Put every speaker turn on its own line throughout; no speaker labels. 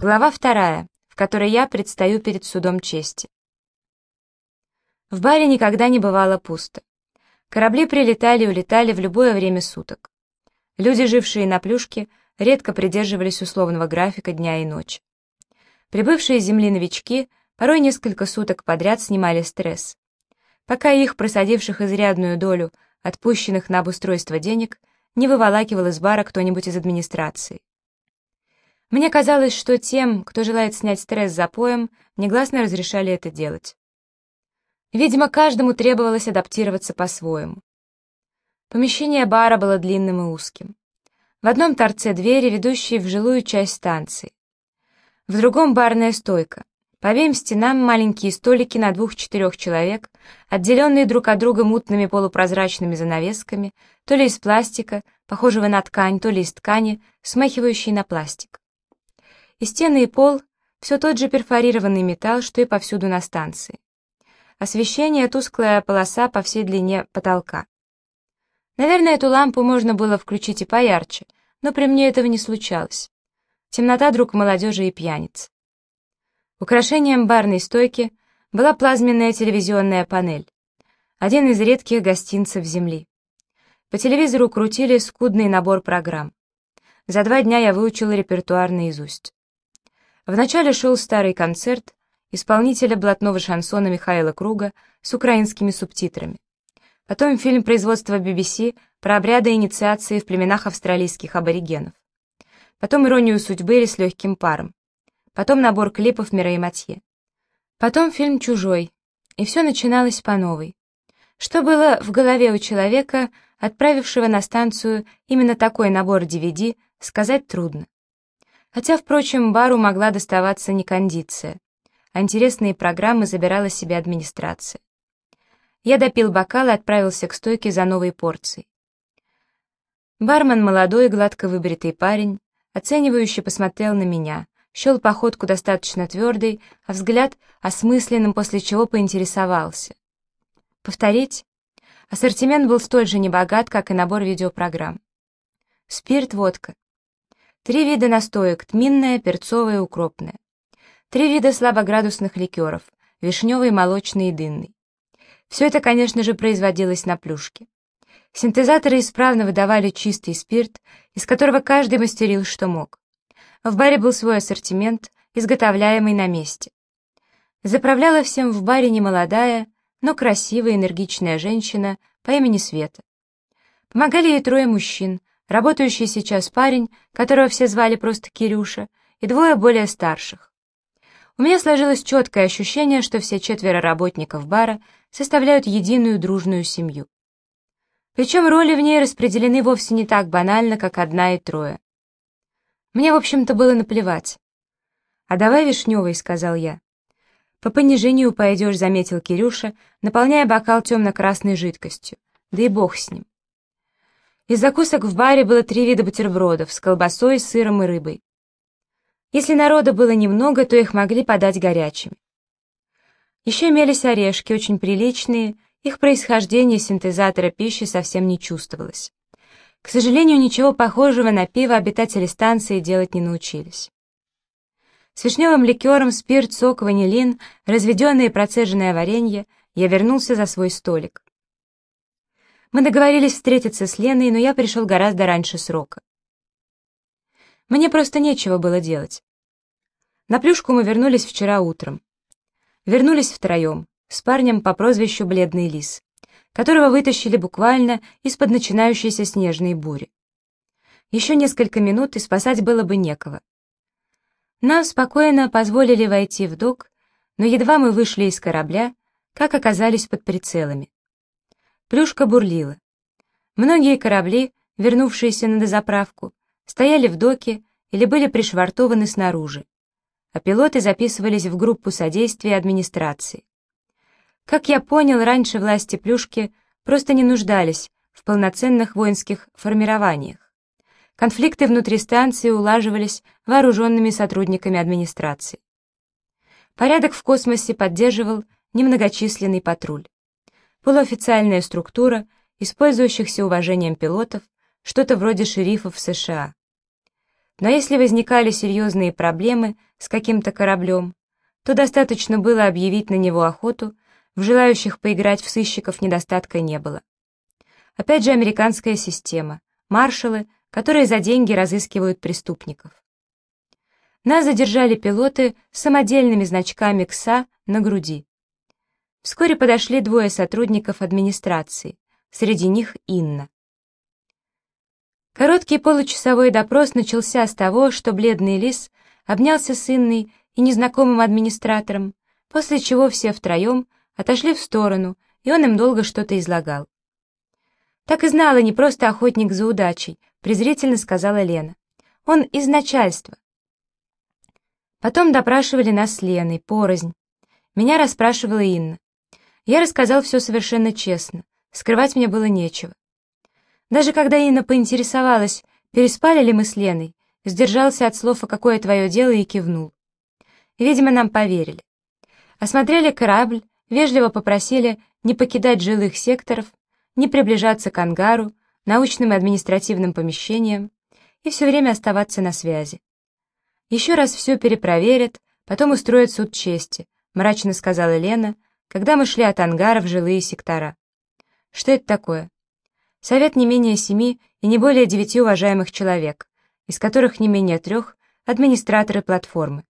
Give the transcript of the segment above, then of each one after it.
Глава вторая, в которой я предстаю перед судом чести. В баре никогда не бывало пусто. Корабли прилетали и улетали в любое время суток. Люди, жившие на плюшке, редко придерживались условного графика дня и ночи. Прибывшие с земли новички порой несколько суток подряд снимали стресс. Пока их, просадивших изрядную долю отпущенных на обустройство денег, не выволакивал из бара кто-нибудь из администрации. Мне казалось, что тем, кто желает снять стресс запоем, негласно разрешали это делать. Видимо, каждому требовалось адаптироваться по-своему. Помещение бара было длинным и узким. В одном торце двери, ведущие в жилую часть станции. В другом барная стойка. По обеим стенам маленькие столики на двух-четырех человек, отделенные друг от друга мутными полупрозрачными занавесками, то ли из пластика, похожего на ткань, то ли из ткани, смахивающей на пластик. И стены, и пол — все тот же перфорированный металл, что и повсюду на станции. Освещение — тусклая полоса по всей длине потолка. Наверное, эту лампу можно было включить и поярче, но при мне этого не случалось. Темнота — друг молодежи и пьяниц. Украшением барной стойки была плазменная телевизионная панель. Один из редких гостинцев Земли. По телевизору крутили скудный набор программ. За два дня я выучил репертуар наизусть. Вначале шел старый концерт исполнителя блатного шансона Михаила Круга с украинскими субтитрами. Потом фильм производства BBC про обряды инициации в племенах австралийских аборигенов. Потом «Иронию судьбы» или «С легким паром». Потом набор клипов Мира Матье. Потом фильм «Чужой». И все начиналось по новой. Что было в голове у человека, отправившего на станцию именно такой набор DVD, сказать трудно. Хотя, впрочем, бару могла доставаться не кондиция, а интересные программы забирала себе администрация. Я допил бокал и отправился к стойке за новой порцией. Бармен, молодой, гладко выбритый парень, оценивающе посмотрел на меня, щел походку достаточно твердой, а взгляд осмысленным, после чего поинтересовался. Повторить? Ассортимент был столь же небогат, как и набор видеопрограмм. Спирт, водка. Три вида настоек – тминная, перцовая, укропная. Три вида слабоградусных ликеров – вишневый, молочный и дынный. Все это, конечно же, производилось на плюшке. Синтезаторы исправно выдавали чистый спирт, из которого каждый мастерил, что мог. В баре был свой ассортимент, изготовляемый на месте. Заправляла всем в баре немолодая, но красивая энергичная женщина по имени Света. Помогали ей трое мужчин, работающий сейчас парень, которого все звали просто Кирюша, и двое более старших. У меня сложилось четкое ощущение, что все четверо работников бара составляют единую дружную семью. Причем роли в ней распределены вовсе не так банально, как одна и трое. Мне, в общем-то, было наплевать. «А давай вишневый», — сказал я. «По понижению пойдешь», — заметил Кирюша, наполняя бокал темно-красной жидкостью. «Да и бог с ним». Из закусок в баре было три вида бутербродов с колбасой, сыром и рыбой. Если народа было немного, то их могли подать горячими. Еще имелись орешки, очень приличные, их происхождение синтезатора пищи совсем не чувствовалось. К сожалению, ничего похожего на пиво обитатели станции делать не научились. С вишневым ликером, спирт, сок, ванилин, разведенное и процеженное варенье я вернулся за свой столик. Мы договорились встретиться с Леной, но я пришел гораздо раньше срока. Мне просто нечего было делать. На плюшку мы вернулись вчера утром. Вернулись втроем, с парнем по прозвищу Бледный Лис, которого вытащили буквально из-под начинающейся снежной бури. Еще несколько минут, и спасать было бы некого. Нам спокойно позволили войти в док, но едва мы вышли из корабля, как оказались под прицелами. Плюшка бурлила. Многие корабли, вернувшиеся на дозаправку, стояли в доке или были пришвартованы снаружи, а пилоты записывались в группу содействия администрации. Как я понял, раньше власти Плюшки просто не нуждались в полноценных воинских формированиях. Конфликты внутри станции улаживались вооруженными сотрудниками администрации. Порядок в космосе поддерживал немногочисленный патруль полуофициальная структура, использующихся уважением пилотов, что-то вроде шерифов США. Но если возникали серьезные проблемы с каким-то кораблем, то достаточно было объявить на него охоту, в желающих поиграть в сыщиков недостатка не было. Опять же американская система, маршалы, которые за деньги разыскивают преступников. Нас задержали пилоты с самодельными значками КСА на груди. Вскоре подошли двое сотрудников администрации, среди них Инна. Короткий получасовой допрос начался с того, что бледный лис обнялся с Инной и незнакомым администратором, после чего все втроем отошли в сторону, и он им долго что-то излагал. «Так и знала, не просто охотник за удачей», — презрительно сказала Лена. «Он из начальства». Потом допрашивали нас с Леной, порознь. Меня расспрашивала Инна. Я рассказал все совершенно честно, скрывать мне было нечего. Даже когда Инна поинтересовалась, переспали ли мы с Леной, сдержался от слов «А какое твое дело» и кивнул. Видимо, нам поверили. Осмотрели корабль, вежливо попросили не покидать жилых секторов, не приближаться к ангару, научным и административным помещениям и все время оставаться на связи. Еще раз все перепроверят, потом устроят суд чести, мрачно сказала Лена, когда мы шли от ангара в жилые сектора. Что это такое? Совет не менее семи и не более девяти уважаемых человек, из которых не менее трех — администраторы платформы.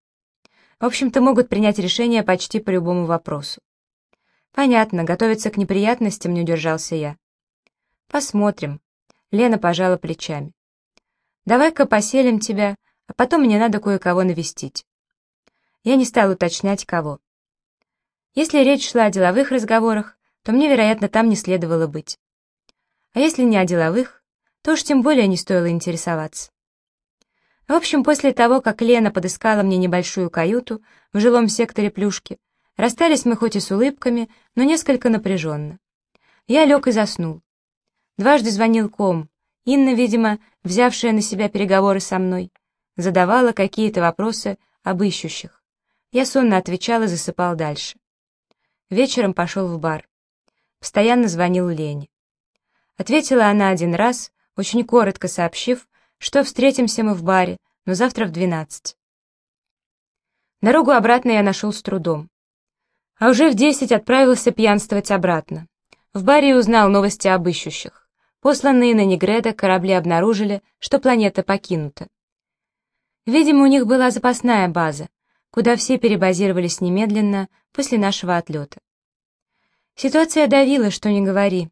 В общем-то, могут принять решение почти по любому вопросу. Понятно, готовиться к неприятностям не удержался я. Посмотрим. Лена пожала плечами. Давай-ка поселим тебя, а потом мне надо кое-кого навестить. Я не стал уточнять, кого. Если речь шла о деловых разговорах, то мне, вероятно, там не следовало быть. А если не о деловых, то уж тем более не стоило интересоваться. В общем, после того, как Лена подыскала мне небольшую каюту в жилом секторе Плюшки, расстались мы хоть и с улыбками, но несколько напряженно. Я лег и заснул. Дважды звонил ком. Инна, видимо, взявшая на себя переговоры со мной, задавала какие-то вопросы об ищущих. Я сонно отвечал и засыпал дальше. Вечером пошел в бар. Постоянно звонил Лене. Ответила она один раз, очень коротко сообщив, что встретимся мы в баре, но завтра в двенадцать. Дорогу обратно я нашел с трудом. А уже в десять отправился пьянствовать обратно. В баре узнал новости об ищущих. Посланные на Негреда корабли обнаружили, что планета покинута. Видимо, у них была запасная база, куда все перебазировались немедленно после нашего отлета. Ситуация давила, что не говори.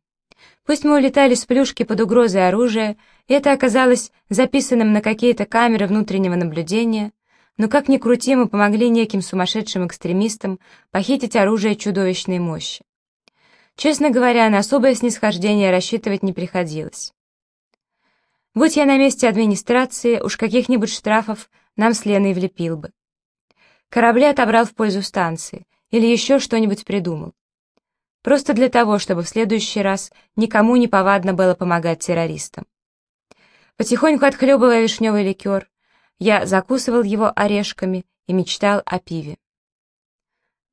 Пусть мы улетали с плюшки под угрозой оружия, и это оказалось записанным на какие-то камеры внутреннего наблюдения, но как ни крути, мы помогли неким сумасшедшим экстремистам похитить оружие чудовищной мощи. Честно говоря, на особое снисхождение рассчитывать не приходилось. Будь я на месте администрации, уж каких-нибудь штрафов нам с Леной влепил бы. Корабли отобрал в пользу станции, или еще что-нибудь придумал. Просто для того, чтобы в следующий раз никому не повадно было помогать террористам. Потихоньку отхлебывая вишневый ликер, я закусывал его орешками и мечтал о пиве.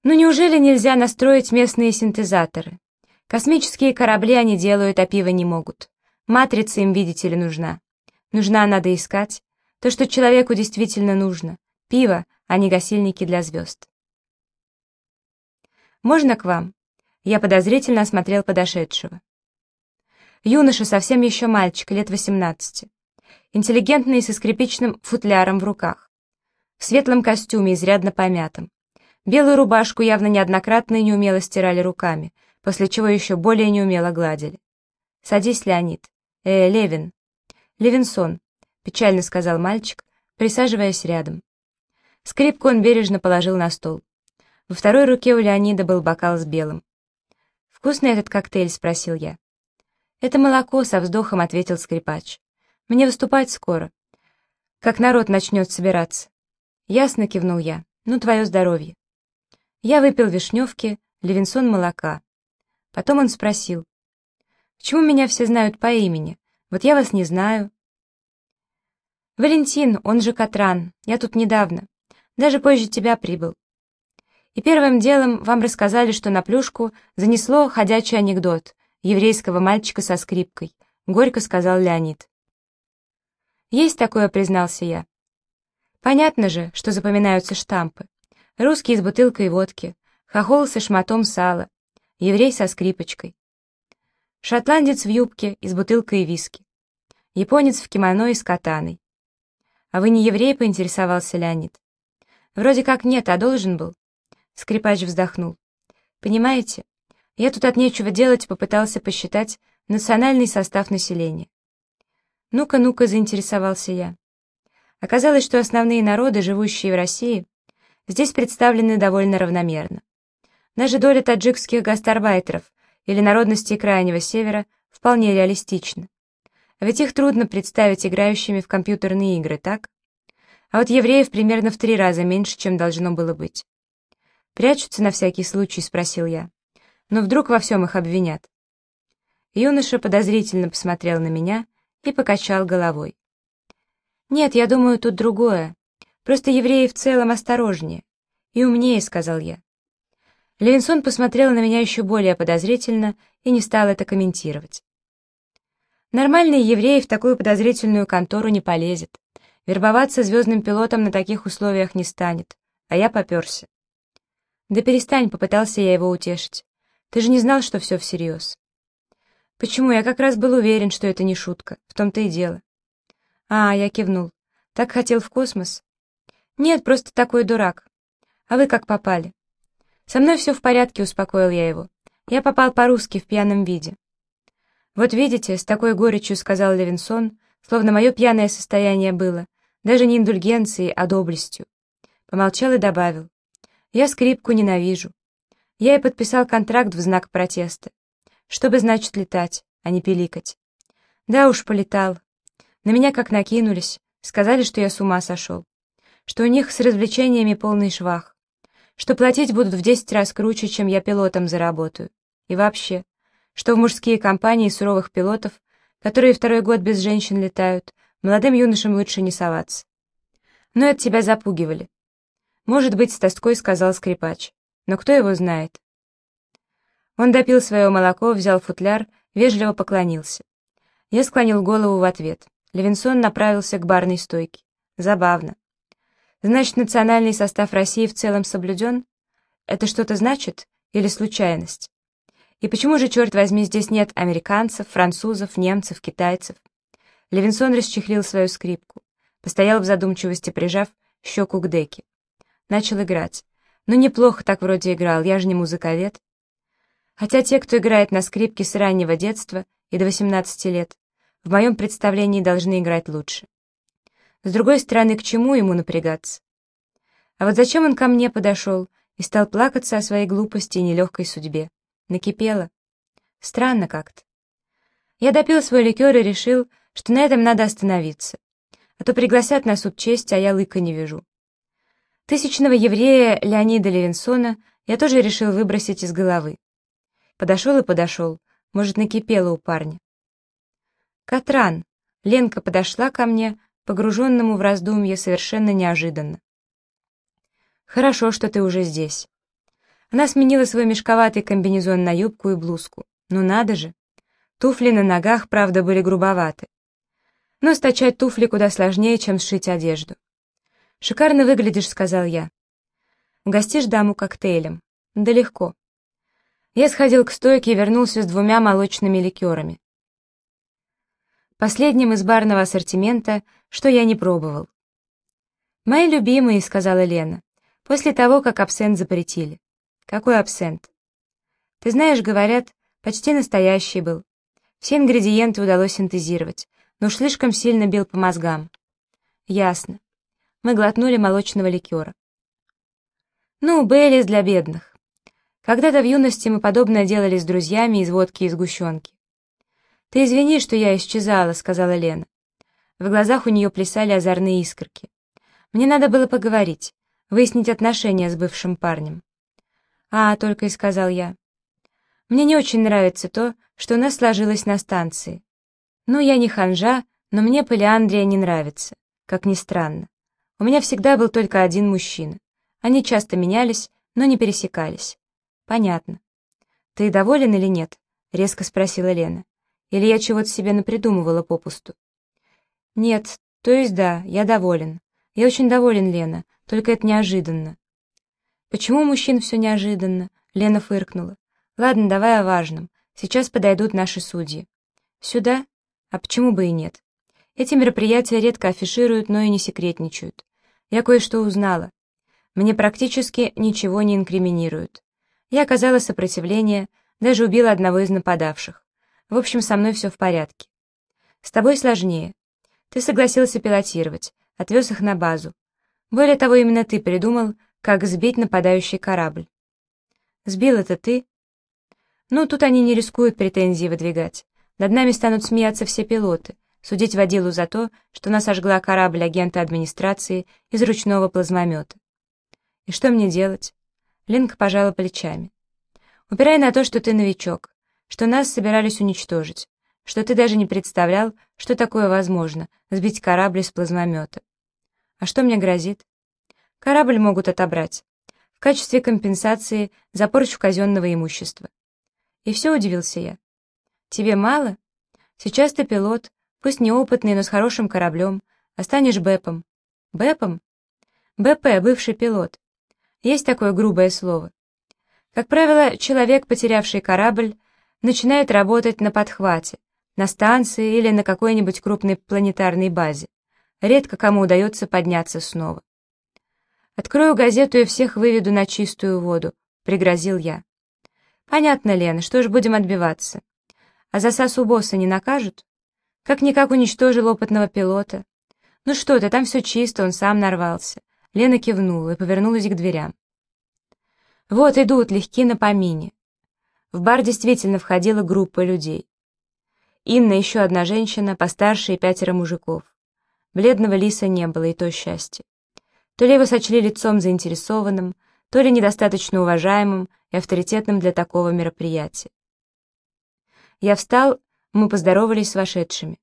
Ну неужели нельзя настроить местные синтезаторы? Космические корабли они делают, а пива не могут. Матрица им, видите ли, нужна. Нужна надо искать. То, что человеку действительно нужно. Пиво, а не гасильники для звезд. «Можно к вам?» Я подозрительно осмотрел подошедшего. Юноша, совсем еще мальчик, лет восемнадцати. Интеллигентный, со скрипичным футляром в руках. В светлом костюме, изрядно помятом. Белую рубашку явно неоднократно и неумело стирали руками, после чего еще более неумело гладили. «Садись, Леонид». «Э, Левин». «Левинсон», — печально сказал мальчик, присаживаясь рядом. Скрипку он бережно положил на стол. Во второй руке у Леонида был бокал с белым. «Вкусный этот коктейль?» — спросил я. «Это молоко», — со вздохом ответил скрипач. «Мне выступать скоро. Как народ начнет собираться». «Ясно», — кивнул я. «Ну, твое здоровье». Я выпил вишневки, Левинсон молока. Потом он спросил. «Почему меня все знают по имени? Вот я вас не знаю». «Валентин, он же Катран. Я тут недавно. Даже позже тебя прибыл. И первым делом вам рассказали, что на плюшку занесло ходячий анекдот еврейского мальчика со скрипкой, горько сказал Леонид. Есть такое, признался я. Понятно же, что запоминаются штампы. Русский с бутылкой водки, хохол со шматом сала, еврей со скрипочкой. Шотландец в юбке и с бутылкой виски. Японец в кимоно и с катаной. «А вы не еврей?» — поинтересовался Леонид. «Вроде как нет, а должен был». Скрипач вздохнул. «Понимаете, я тут от нечего делать попытался посчитать национальный состав населения. Ну-ка, ну-ка, заинтересовался я. Оказалось, что основные народы, живущие в России, здесь представлены довольно равномерно. Даже доля таджикских гастарбайтеров или народностей Крайнего Севера вполне реалистична. Ведь их трудно представить играющими в компьютерные игры, так? А вот евреев примерно в три раза меньше, чем должно было быть. «Прячутся на всякий случай?» — спросил я. «Но вдруг во всем их обвинят?» Юноша подозрительно посмотрел на меня и покачал головой. «Нет, я думаю, тут другое. Просто евреи в целом осторожнее. И умнее», — сказал я. Левинсон посмотрел на меня еще более подозрительно и не стал это комментировать. Нормальный еврей в такую подозрительную контору не полезет. Вербоваться звездным пилотом на таких условиях не станет. А я поперся. «Да перестань», — попытался я его утешить. «Ты же не знал, что все всерьез». «Почему? Я как раз был уверен, что это не шутка. В том-то и дело». «А, я кивнул. Так хотел в космос?» «Нет, просто такой дурак. А вы как попали?» «Со мной все в порядке», — успокоил я его. «Я попал по-русски в пьяном виде». «Вот видите», — с такой горечью сказал Левинсон, словно мое пьяное состояние было, даже не индульгенцией, а доблестью. Помолчал и добавил. «Я скрипку ненавижу. Я и подписал контракт в знак протеста. Что бы значит летать, а не пиликать? Да уж, полетал. На меня как накинулись, сказали, что я с ума сошел. Что у них с развлечениями полный швах. Что платить будут в десять раз круче, чем я пилотом заработаю. И вообще, что в мужские компании суровых пилотов, которые второй год без женщин летают, молодым юношам лучше не соваться. Но это тебя запугивали. Может быть, с тоской сказал скрипач. Но кто его знает? Он допил свое молоко, взял футляр, вежливо поклонился. Я склонил голову в ответ. Левинсон направился к барной стойке. Забавно. Значит, национальный состав России в целом соблюден? Это что-то значит? Или случайность? И почему же, черт возьми, здесь нет американцев, французов, немцев, китайцев? Левинсон расчехлил свою скрипку. Постоял в задумчивости, прижав щеку к деке. Начал играть. Ну, неплохо так вроде играл, я же не музыковед. Хотя те, кто играет на скрипке с раннего детства и до 18 лет, в моем представлении должны играть лучше. С другой стороны, к чему ему напрягаться? А вот зачем он ко мне подошел и стал плакаться о своей глупости и нелегкой судьбе? Накипело. Странно как-то. Я допил свой ликер и решил, что на этом надо остановиться. А то пригласят на суд чести, а я лыка не вижу. Тысячного еврея Леонида Левинсона я тоже решил выбросить из головы. Подошел и подошел. Может, накипело у парня. «Катран!» Ленка подошла ко мне, погруженному в раздумье совершенно неожиданно. «Хорошо, что ты уже здесь». Она сменила свой мешковатый комбинезон на юбку и блузку. Ну надо же! Туфли на ногах, правда, были грубоваты. Но стачать туфли куда сложнее, чем сшить одежду. «Шикарно выглядишь», — сказал я. «Угостишь даму коктейлем?» «Да легко». Я сходил к стойке и вернулся с двумя молочными ликерами. Последним из барного ассортимента, что я не пробовал. «Мои любимые», — сказала Лена, после того, как абсент запретили. «Какой абсент?» «Ты знаешь, говорят, почти настоящий был. Все ингредиенты удалось синтезировать, но уж слишком сильно бил по мозгам». «Ясно». Мы глотнули молочного ликера. «Ну, Бейлис для бедных. Когда-то в юности мы подобное делали с друзьями из водки и сгущенки. «Ты извини, что я исчезала», — сказала Лена. В глазах у нее плясали озорные искорки. «Мне надо было поговорить, выяснить отношения с бывшим парнем». «А», — только и сказал я. «Мне не очень нравится то, что у нас сложилось на станции. Ну, я не ханжа, но мне Полиандрия не нравится, как ни странно. У меня всегда был только один мужчина. Они часто менялись, но не пересекались. «Понятно. Ты доволен или нет?» — резко спросила Лена. «Или я чего-то себе напридумывала попусту?» «Нет, то есть да, я доволен. «Я очень доволен, Лена, только это неожиданно». «Почему у мужчин все неожиданно?» — Лена фыркнула. «Ладно, давай о важном. Сейчас подойдут наши судьи». «Сюда? А почему бы и нет? Эти мероприятия редко афишируют, но и не секретничают. Я кое-что узнала. Мне практически ничего не инкриминируют. Я оказала сопротивление, даже убила одного из нападавших. В общем, со мной все в порядке. С тобой сложнее. Ты согласился пилотировать, отвез их на базу. Более того, именно ты придумал, как сбить нападающий корабль. Сбил это ты? Ну, тут они не рискуют претензии выдвигать. Над нами станут смеяться все пилоты, судить водилу за то, что нас ожгла корабль агента администрации из ручного плазмомета. И что мне делать? Линка пожала плечами. Упирай на то, что ты новичок, что нас собирались уничтожить, что ты даже не представлял, что такое возможно, сбить корабль из плазмомета. А что мне грозит? Корабль могут отобрать. В качестве компенсации за порчу казенного имущества. И все, удивился я. Тебе мало? Сейчас ты пилот, пусть неопытный, но с хорошим кораблем, а БЭПом. БЭПом? БП, бывший пилот. Есть такое грубое слово. Как правило, человек, потерявший корабль, начинает работать на подхвате, на станции или на какой-нибудь крупной планетарной базе. Редко кому удается подняться снова. «Открою газету и всех выведу на чистую воду», — пригрозил я. «Понятно, Лена, что ж будем отбиваться? А за Сасу босса не накажут? Как-никак уничтожил опытного пилота. Ну что ты, там все чисто, он сам нарвался». Лена кивнула и повернулась к дверям. Вот идут, легки на помине. В бар действительно входила группа людей. Инна, еще одна женщина, постарше и пятеро мужиков. Бледного лиса не было, и то счастье. То ли его сочли лицом заинтересованным, то ли недостаточно уважаемым и авторитетным для такого мероприятия. Я встал, мы поздоровались с вошедшими.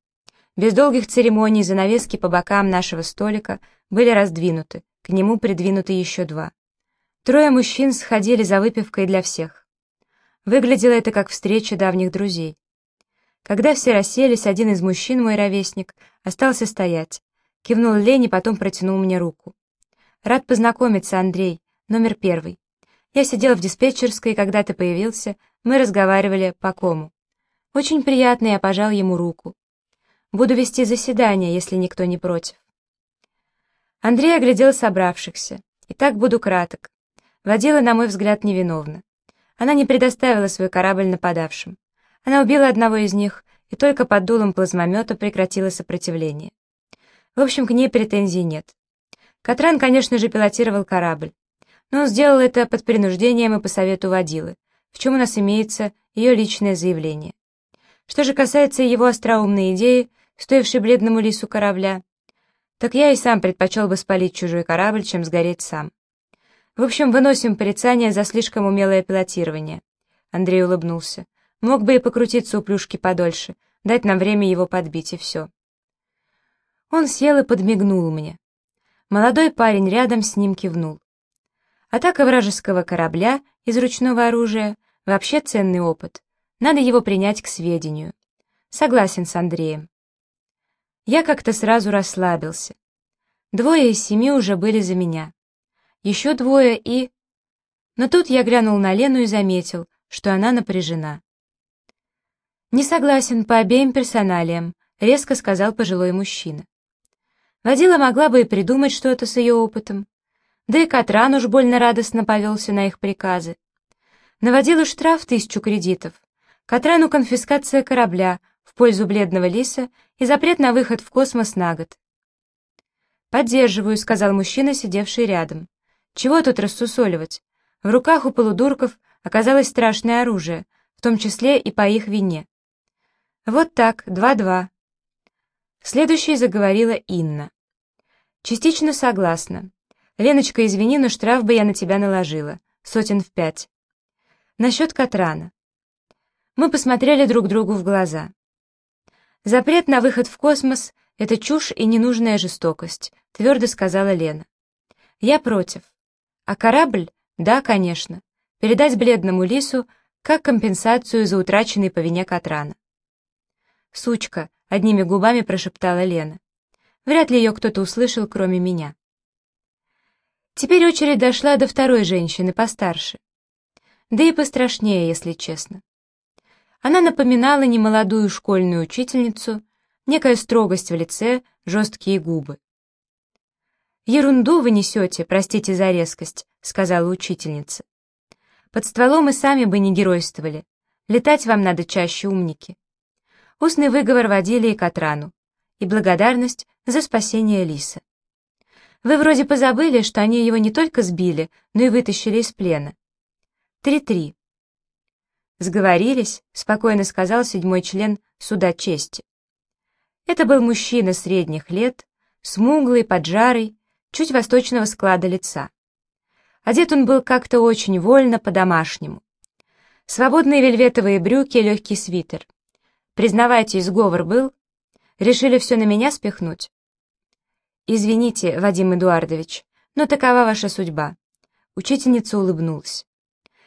Без долгих церемоний занавески по бокам нашего столика были раздвинуты, к нему придвинуты еще два. Трое мужчин сходили за выпивкой для всех. Выглядело это как встреча давних друзей. Когда все расселись, один из мужчин, мой ровесник, остался стоять. Кивнул Лене, потом протянул мне руку. «Рад познакомиться, Андрей, номер первый. Я сидел в диспетчерской, когда ты появился, мы разговаривали по кому. Очень приятно, я пожал ему руку. Буду вести заседание, если никто не против». Андрей оглядел собравшихся. И так буду краток. Водила, на мой взгляд, невиновна. Она не предоставила свой корабль нападавшим. Она убила одного из них и только под дулом плазмомета прекратила сопротивление. В общем, к ней претензий нет. Катран, конечно же, пилотировал корабль, но он сделал это под принуждением и по совету водилы, в чем у нас имеется ее личное заявление. Что же касается его остроумной идеи, стоившей бледному лису корабля, так я и сам предпочел бы спалить чужой корабль, чем сгореть сам. В общем, выносим порицание за слишком умелое пилотирование. Андрей улыбнулся. Мог бы и покрутиться у плюшки подольше, дать нам время его подбить, и все. Он сел и подмигнул мне. Молодой парень рядом с ним кивнул. Атака вражеского корабля из ручного оружия — вообще ценный опыт. Надо его принять к сведению. Согласен с Андреем. Я как-то сразу расслабился. Двое из семи уже были за меня еще двое и... Но тут я глянул на Лену и заметил, что она напряжена. «Не согласен по обеим персоналиям», — резко сказал пожилой мужчина. Водила могла бы и придумать что-то с ее опытом. Да и Катран уж больно радостно повелся на их приказы. Наводила штраф тысячу кредитов. Катрану конфискация корабля в пользу бледного лиса и запрет на выход в космос на год. «Поддерживаю», — сказал мужчина, сидевший рядом. Чего тут рассусоливать? В руках у полудурков оказалось страшное оружие, в том числе и по их вине. Вот так, два-два. Следующей заговорила Инна. Частично согласна. Леночка, извини, но штраф бы я на тебя наложила. Сотен в пять. Насчет Катрана. Мы посмотрели друг другу в глаза. Запрет на выход в космос — это чушь и ненужная жестокость, твердо сказала Лена. Я против. А корабль? Да, конечно. Передать бледному лису как компенсацию за утраченный по вине Катрана. «Сучка», — одними губами прошептала Лена. Вряд ли ее кто-то услышал, кроме меня. Теперь очередь дошла до второй женщины, постарше. Да и пострашнее, если честно. Она напоминала немолодую школьную учительницу, некая строгость в лице, жесткие губы. «Ерунду вы несете, простите за резкость», — сказала учительница. «Под стволом и сами бы не геройствовали. Летать вам надо чаще, умники». Устный выговор водили и Катрану, и благодарность за спасение Лиса. Вы вроде позабыли, что они его не только сбили, но и вытащили из плена. Три-три. Сговорились, спокойно сказал седьмой член суда чести. Это был мужчина средних лет, смуглый, поджарый, чуть восточного склада лица. Одет он был как-то очень вольно, по-домашнему. Свободные вельветовые брюки и легкий свитер. Признавайте, изговор был? Решили все на меня спихнуть? «Извините, Вадим Эдуардович, но такова ваша судьба». Учительница улыбнулась.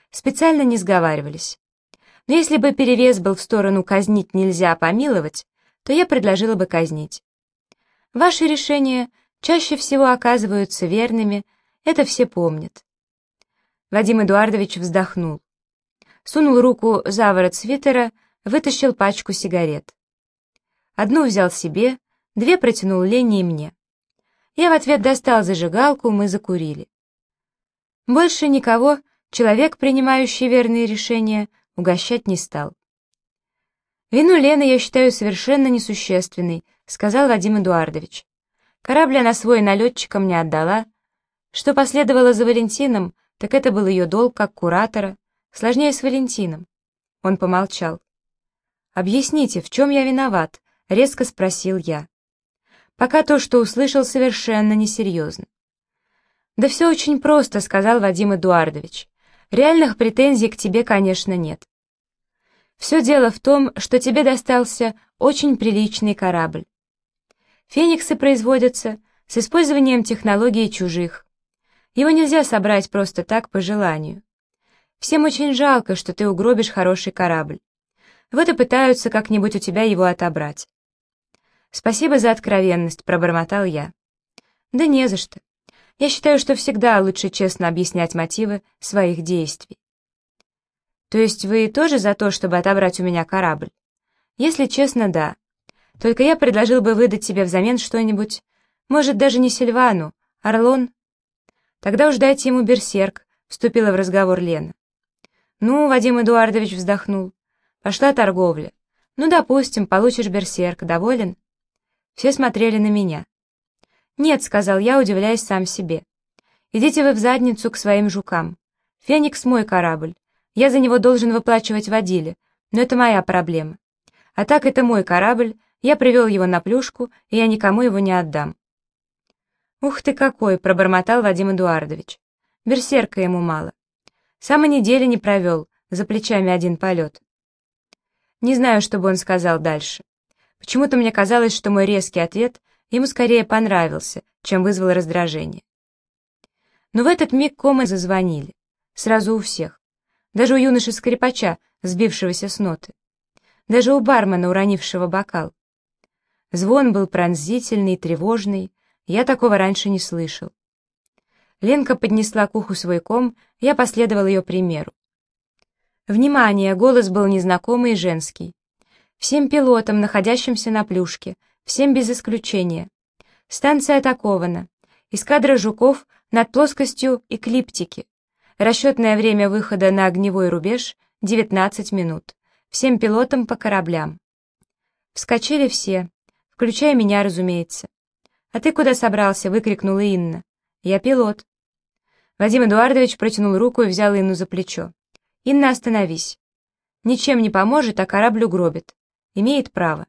Специально не сговаривались. Но если бы перевес был в сторону «казнить нельзя, а помиловать», то я предложила бы казнить. Ваши решения чаще всего оказываются верными, это все помнят. Вадим Эдуардович вздохнул. Сунул руку за ворот свитера, вытащил пачку сигарет. Одну взял себе, две протянул Лене и мне. Я в ответ достал зажигалку, мы закурили. Больше никого человек, принимающий верные решения, угощать не стал. «Вину Лены я считаю совершенно несущественной», — сказал Вадим Эдуардович. «Корабль она свой налетчикам не отдала. Что последовало за Валентином, так это был ее долг как куратора. Сложнее с Валентином». Он помолчал. «Объясните, в чем я виноват?» — резко спросил я. Пока то, что услышал, совершенно несерьезно. «Да все очень просто», — сказал Вадим Эдуардович. «Реальных претензий к тебе, конечно, нет. Все дело в том, что тебе достался очень приличный корабль. Фениксы производятся с использованием технологий чужих. Его нельзя собрать просто так по желанию. Всем очень жалко, что ты угробишь хороший корабль. Вот и пытаются как-нибудь у тебя его отобрать. «Спасибо за откровенность», — пробормотал я. «Да не за что. Я считаю, что всегда лучше честно объяснять мотивы своих действий». «То есть вы тоже за то, чтобы отобрать у меня корабль?» «Если честно, да. Только я предложил бы выдать тебе взамен что-нибудь, может, даже не Сильвану, Орлон?» «Тогда уж дайте ему берсерк», — вступила в разговор Лена. «Ну», — Вадим Эдуардович вздохнул, — «пошла торговля. Ну, допустим, получишь берсерк. Доволен?» Все смотрели на меня. «Нет», — сказал я, удивляясь сам себе. «Идите вы в задницу к своим жукам. Феникс — мой корабль. Я за него должен выплачивать водиле, но это моя проблема. А так это мой корабль, я привел его на плюшку, и я никому его не отдам». «Ух ты какой!» — пробормотал Вадим Эдуардович. Берсерка ему мало. Сам и недели не провел, за плечами один полет. Не знаю, что бы он сказал дальше. Почему-то мне казалось, что мой резкий ответ ему скорее понравился, чем вызвал раздражение. Но в этот миг комы зазвонили. Сразу у всех. Даже у юноши-скрипача, сбившегося с ноты. Даже у бармена, уронившего бокал. Звон был пронзительный, тревожный. Я такого раньше не слышал. Ленка поднесла к уху свой ком, я последовал ее примеру. Внимание, голос был незнакомый и женский всем пилотам, находящимся на плюшке, всем без исключения. Станция атакована. Эскадра «Жуков» над плоскостью эклиптики. Расчетное время выхода на огневой рубеж — 19 минут. Всем пилотам по кораблям. Вскочили все, включая меня, разумеется. «А ты куда собрался?» — выкрикнула Инна. «Я пилот». Вадим Эдуардович протянул руку и взял Инну за плечо. «Инна, остановись. Ничем не поможет, а корабль угробит. Имеет право.